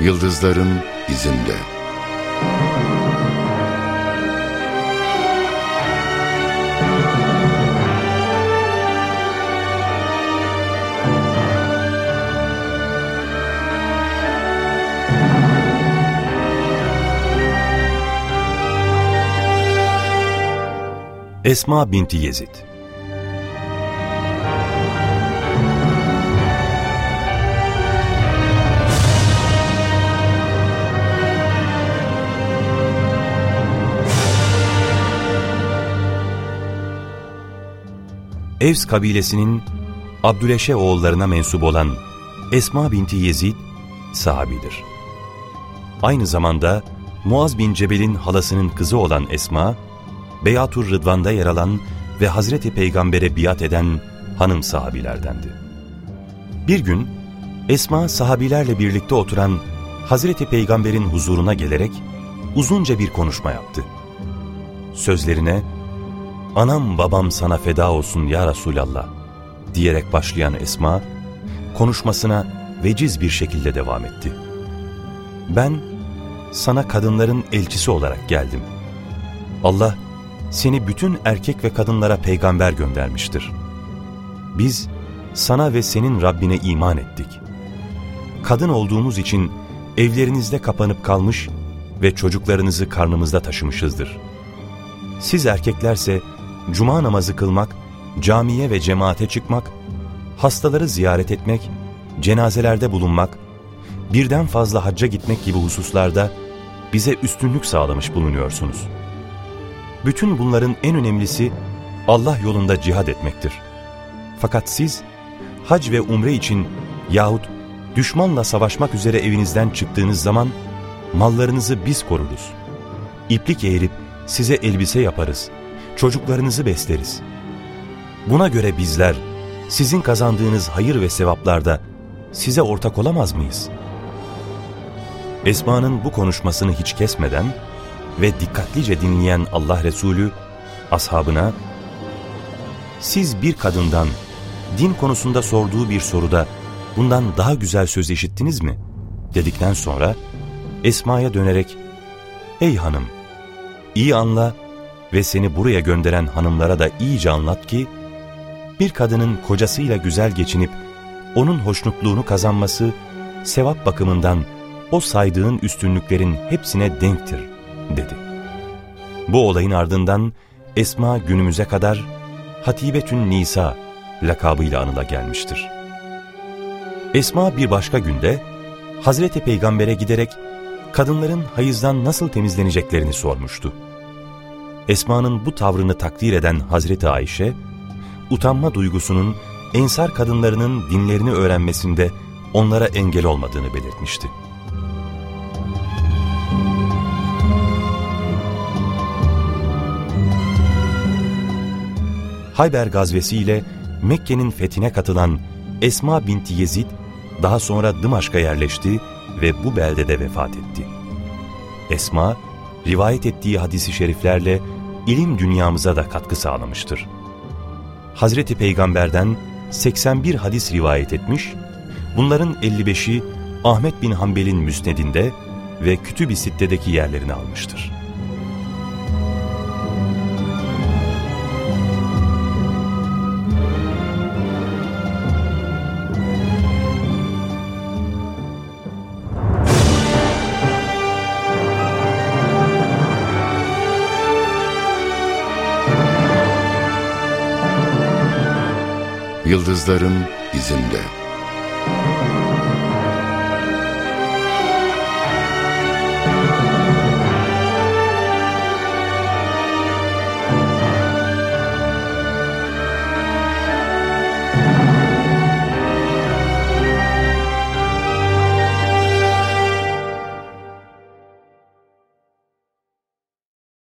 Yıldızların izinde. Esma binti Yezid Evs kabilesinin Abdüleşe oğullarına mensup olan Esma binti Yezid sahabidir. Aynı zamanda Muaz bin Cebel'in halasının kızı olan Esma, Beyatur Rıdvan'da yer alan ve Hazreti Peygamber'e biat eden hanım sahabilerdendi. Bir gün Esma sahabilerle birlikte oturan Hazreti Peygamber'in huzuruna gelerek uzunca bir konuşma yaptı. Sözlerine anam babam sana feda olsun ya Resulallah diyerek başlayan Esma, konuşmasına veciz bir şekilde devam etti. Ben sana kadınların elçisi olarak geldim. Allah seni bütün erkek ve kadınlara peygamber göndermiştir. Biz sana ve senin Rabbine iman ettik. Kadın olduğumuz için evlerinizde kapanıp kalmış ve çocuklarınızı karnımızda taşımışızdır. Siz erkeklerse cuma namazı kılmak, camiye ve cemaate çıkmak, hastaları ziyaret etmek, cenazelerde bulunmak, birden fazla hacca gitmek gibi hususlarda bize üstünlük sağlamış bulunuyorsunuz. Bütün bunların en önemlisi Allah yolunda cihad etmektir. Fakat siz hac ve umre için yahut düşmanla savaşmak üzere evinizden çıktığınız zaman mallarınızı biz koruruz. İplik eğirip size elbise yaparız, çocuklarınızı besleriz. Buna göre bizler sizin kazandığınız hayır ve sevaplarda size ortak olamaz mıyız? Esma'nın bu konuşmasını hiç kesmeden ve dikkatlice dinleyen Allah Resulü ashabına siz bir kadından din konusunda sorduğu bir soruda bundan daha güzel söz işittiniz mi? dedikten sonra Esma'ya dönerek Ey hanım iyi anla ve seni buraya gönderen hanımlara da iyice anlat ki bir kadının kocasıyla güzel geçinip onun hoşnutluğunu kazanması sevap bakımından o saydığın üstünlüklerin hepsine denktir dedi. Bu olayın ardından Esma günümüze kadar Hatibetün Nisa lakabıyla anıla gelmiştir. Esma bir başka günde Hazreti Peygamber'e giderek kadınların hayızdan nasıl temizleneceklerini sormuştu. Esma'nın bu tavrını takdir eden Hazreti Ayşe, utanma duygusunun ensar kadınlarının dinlerini öğrenmesinde onlara engel olmadığını belirtmişti. Hayber gazvesi ile Mekke'nin fethine katılan Esma binti Yezid daha sonra Dımaşk'a yerleşti ve bu beldede vefat etti. Esma, rivayet ettiği hadisi şeriflerle ilim dünyamıza da katkı sağlamıştır. Hazreti Peygamber'den 81 hadis rivayet etmiş, bunların 55'i Ahmet bin Hanbel'in müsnedinde ve Kütüb-i Sitte'deki yerlerini almıştır. Yıldızların izinde.